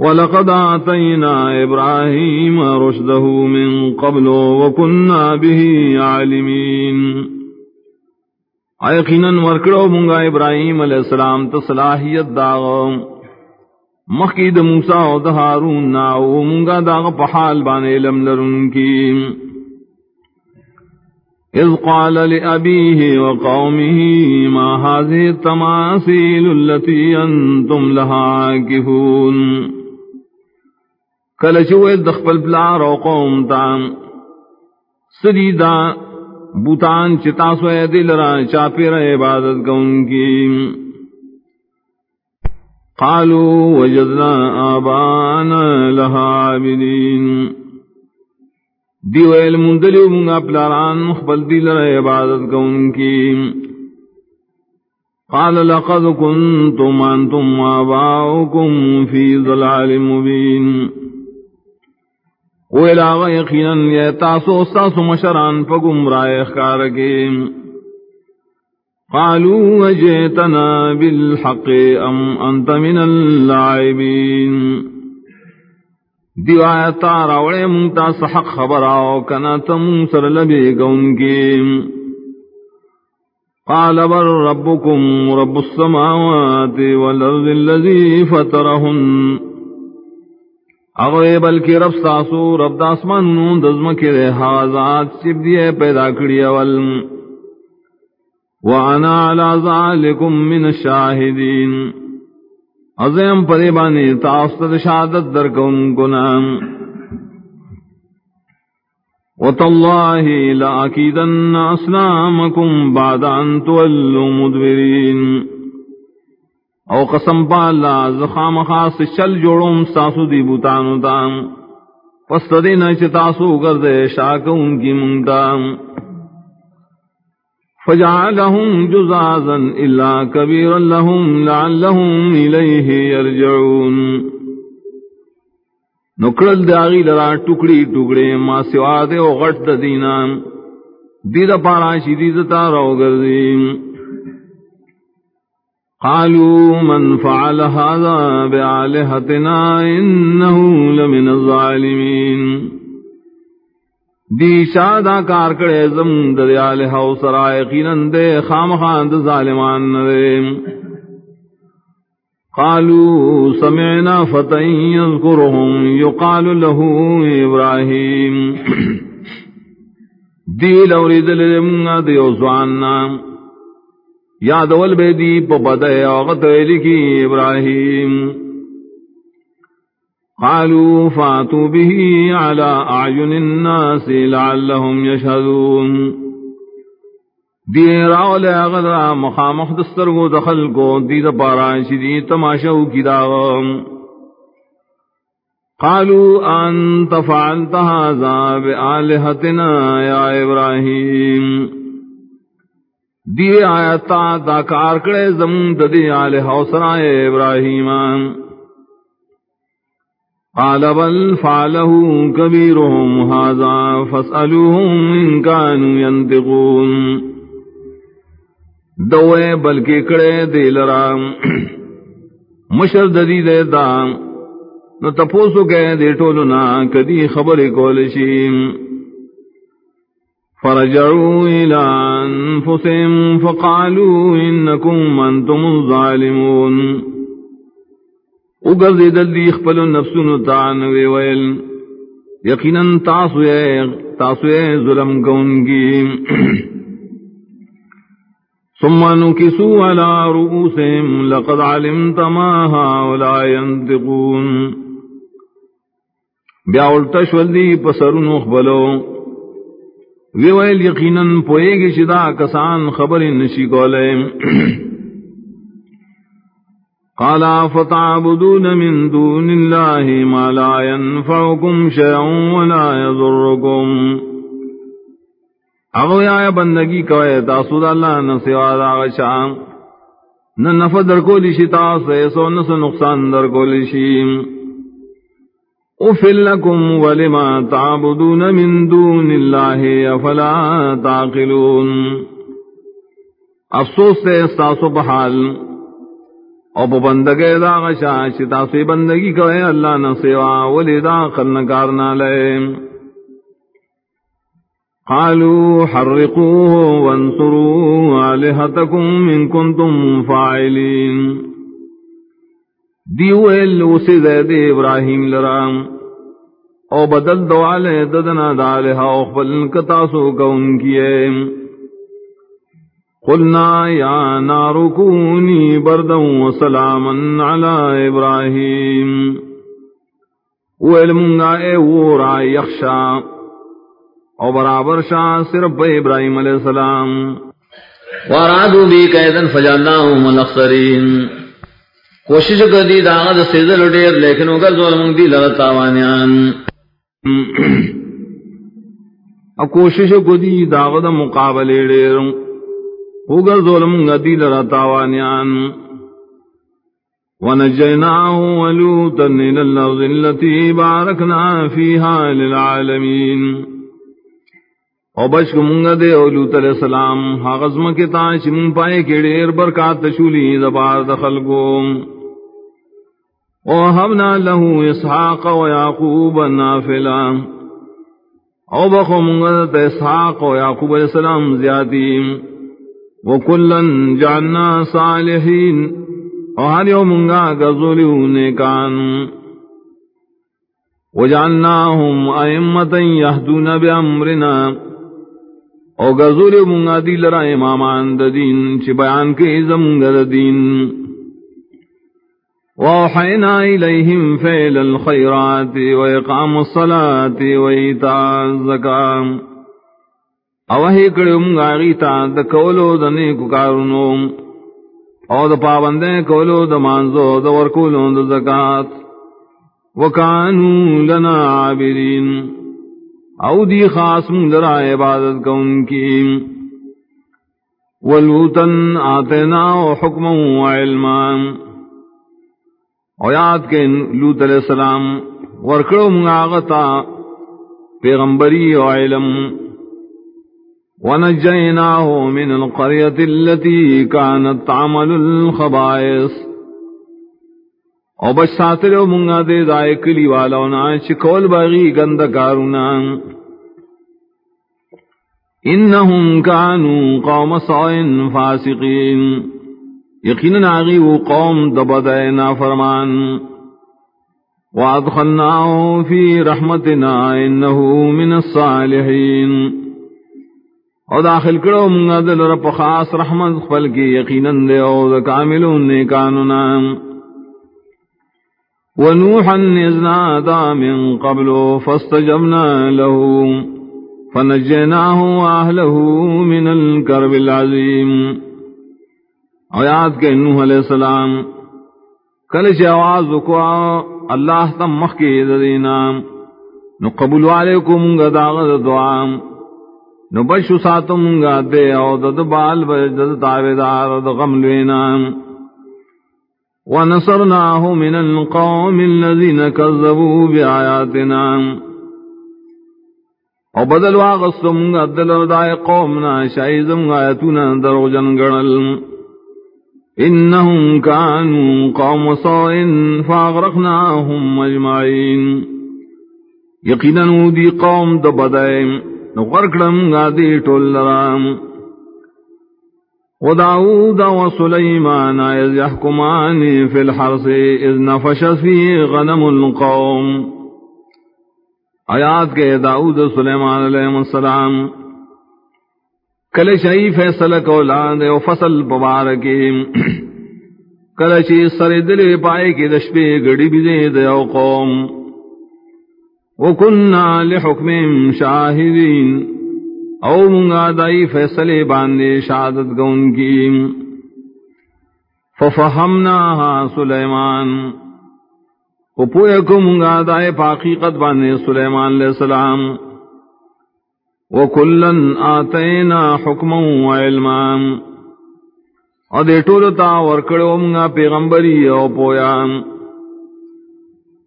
وَلَقَدْ آتَيْنَا إِبْرَاهِيمَ رُشْدَهُ مِنْ قَبْلُ وَكُنَّا بِهِ عَالِمِينَ. ایقیناً ورکڑو منگا ابراہیم علیہ السلام تو صلاحیت داغ. مخید موسیٰ و دہارون ناو، منگا داغ پحال بانے لم لرن کی. اذ قال لأبيه وقومه ما هذه التماثيل التي أنتم لها عاكفون کل چوئے دخپل بلار و قوم تام سدیدہ بوتان چتا سوئے دل را چاپی رہ عبادت کون کی قالوا وجدنا آبانا لها عابدین دیو علم دلیو منگا پلاران مخبل دل را عبادت کون کی قال، لقد كنتم انتم آباؤكم في ظلال مبين. ویلا یقینا یہ تاسو استاسو مشران پا گمراہ اخکار کے قالوا وجئتنا بالحق ام انت من اللاعبین دیو آیتا راوڑے منتا سحق خبر آو کنا تم سر لبے گون کے قال بر ربكم رب السماوات والارض الذي فطرهن. اغوے بلکہ رب ساسو، رب داسمان دزم کے رے حاضات چپ دیئے پیدا کری اول. وانا علا ذالکم من الشاہدین. عظیم پدے بانی تاستد شہادت در کن کنام وتاللہ لأکیدن اسلامکم بعد ان تولوا مدبرین. او قسم پا اللہ زخام خاص چل جوڑوں ساسو دی بوتانو تام پس تدین چتاسو گردے شاکوں کی منگتا فجعلهم جزازا الا كبيرا لهم لعلهم اليه يرجعون. نکڑل داغی لرا ٹکڑی ٹکڑے ما سوا دے او غٹ دینا دید پارا شدید شدیدتا رو گردیم قالوا من فعل هذا بعالهتنا إنه لمن الظالمين. دی شادا کار کڑے زم در آلہ و سرائے دے خام خاند ظالمان دے. قالوا سمعنا فتن يذكرهم يقال له إبراهيم. دی لورید لمنا دیو زواننا یاد ول بے دی پدے اوغت لکی ابراہیم. قالوا فاتوا به على اعين الناس لعلهم يشهدون دی راول اغدرا مخامخ دستر کو دخل کو دی پارا شدی تماشو کی داغم قالوا انت فعلت هذا بآلهتنا يا ابراهيم دی آیتا دا کار کڑے زمون ددی آل حوصرائے ابراہیم۔ قال بل فعله كبيرهم هذا فاسألوهم إن كانوا ينطقون دوے بلکہ کڑے دے لرام مشر ددی دے دا۔ نو تپوسو گئے دے ٹولنا کدی خبر کولشیم۔ فرجعوا إلى أنفسهم فقالوا إنكم أنتم الظالمون. اگرد دل اخپل النفس نتان ویویل یقینا تاسوئے تاسوئے ظلم کونگی ثم نكسوا على رؤوسهم، لقد علمت ما هؤلاء ينطقون. بیا التشول دی پسرن اخبلو ویویل یقیناً پوئے گی شدا کسان خبر نشی کولے۔ قالا فتعبدون من دون اللہ ما لا ينفعكم شیعون ولا يضركم اگو یا بندگی کوئے تاسود اللہ نسوا داغ شام نہ نفع در کو تاس ایسو نس نقصان در کو لشیم افل لكم ولما تعبدون من دون الله افلا تعقلون افسوس سے استاسو بحال۔ او پا بندگے دا غشا چتا سوی بندگی کوئے اللہ نصیوا ولی دا خلنکارنا لیے قالوا حرقوه وانصروا آلهتكم من كنتم فاعلين دیوئل اسی زید ابراہیم لرام. او بدل دوالے ددنا دالہا او خبل کتاسو کون کیے قلنا يا نار كوني بردا وسلاما على إبراهيم وعلمنا اے وورا یخشا. او برابر شاہ صرف ابراہیم علیہ السلام. وارادو بی قیدن فجالناہم الاخسرین کوشش کر دی داغت سیزل ڈیر لیکن اگر ظلم دی لغتاوانیان اب کوشش کو دی داغت مقابلے ڈیر اگر ظلم گدی لرتاوانیان ونجيناه ولوطا إلى الأرض التي باركنا فيها للعالمين۔ او بچ منگا دے اولوت علیہ السلام حغزم کے تانچ من پائے کے دیر برکات تشولی زبار دخل کو او حبنا له اسحاق و نافلا او بخو منگا اسحاق و یعقوب علیہ السلام زیادیم وکلن جعلنا صالحین اور ہر یوم منگا گزولیون کان وجعلناهم ائمتا يهدون بامرنا او گزولی منگا دی لرا امامان دا دین چی بیان کے زمگ دین وحینا الیہم فیل الخیرات و اقام الصلاة و ایتاء الزکام او ہی کڑی منگا غیتا دا کولو دا نیکو کارونو او دا پابندے کولو دا مانزو دا ورکولو دا زکاة وکانو لنا عابرین او دی خاص من در عبادت کا ان کی ولوتن آتینا و حکما و علما او یاد کے لوت علیہ السلام ورکڑو من آغتا پیغمبری و علم ونجيناه من القرية التي كانت تعمل الخبائث او بچ ساتلو منگا دے دائے کلی والاونا چکول باغی گند کارونا انہم کانو قوم صائن فاسقین یقیناً آغی وہ قوم دبدائے نافرمان. وادخلناہو فی رحمتنا انہو من الصالحین او داخل کرو منگا دل رب خاص رحمت خفل کی یقیناً دے او دا کاملون نے کانونا ونوحا نزنا دا من قبل فاستجبنا له فنجيناه وأهله من الكرب العظيم. او یاد کہ نوح علیہ السلام کلش آواز کو اللہ تم مخی دینا، نو قبول علیکم گداغ دعام نو بشو ساتو منگا دے او دد بال بج دد تاویدار دد غم لوینا ونصرناه من القوم الذين كذبوا بآياتنا۔ او بدل واغستو منگا دل ردائے قومنا شایزم آیتنا درو جنگڑل۔ انہم کانوا قوم صائن فاغرقناهم مجمعین یقینا دی قوم دبدائیم نو غرکڑم گادی ٹول لرام وداود وسليمان إذ يحكمان في الحرس، إذ نفش فيه غنم القوم. آیات کے داؤد سلیمان علیہ السلام کل شئی فیصل کولان و فصل پبارکی کل شئی سر دل پائے کی دشپے گڑی بھی دے قوم۔ وكنا لحكم شاهدين او منگا دائی فیصلے باندے شہادت گون کی۔ ففہمناها سلیمان۔ پوئے کو منگا دائے پاقیقت باندے سلیمان علیہ السلام۔ وکلن آتینا حکما و علما اور دے ٹولتا ورکڑو منگا پیغمبری او پویام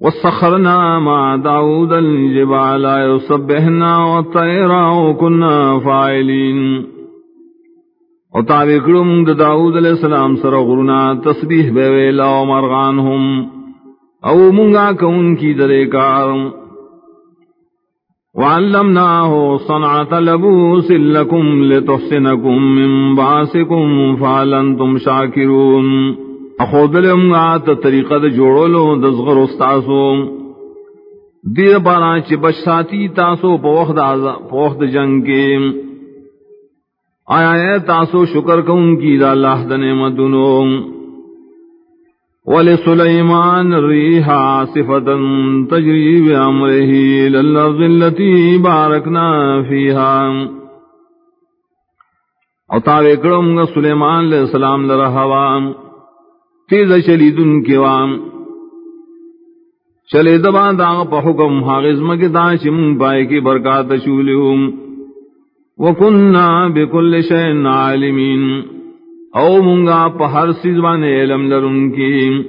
وسخرنا مع داود الجبال يصبحنا والطير وكنا فاعلين۔ او تابع کرم دا داود علیہ السلام سر غرنا تسبیح بے ویلا و مرغان ہم او منگا کون کی درے کار۔ وعلمناه صنعة لبوس لكم لتحسنكم من باسكم فعلنتم شاكرون اخود لمغات طریقہ دا جوڑولو دزغر استاسو دیر پارا چی بچ ساتی تاسو پوخت جنگ کے۔ آیا اے تاسو شکر کون کی دا اللہ دا نعمتنو ولسلیمان ریحا صفتا تجری بیامرہی للرض اللتی بارکنا فیہا او تاوے کرم گا سلیمان علیہ السلام لرہوام تیز شلیدن کے وام چلے دبا داغ پا حکم حاغزم کے دا چم پائے کی برکات شولیوم وکننا بكل شيء عالمين او منگا پہر سیزوان علم لرن کی.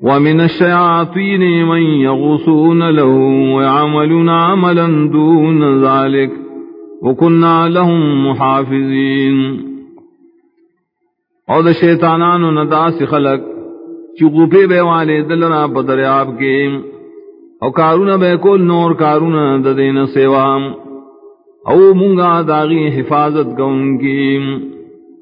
ومن الشياطين من يغصون له ويعملون عملا دون ذلك وكنا لهم محافظين. او دا شیطانانو نداس خلق چگو پہ بے والے دلنا بدریاب کے. او کارونا بے کول نور کارونا ددین سیوام. او منگا داغی حفاظت گون کی.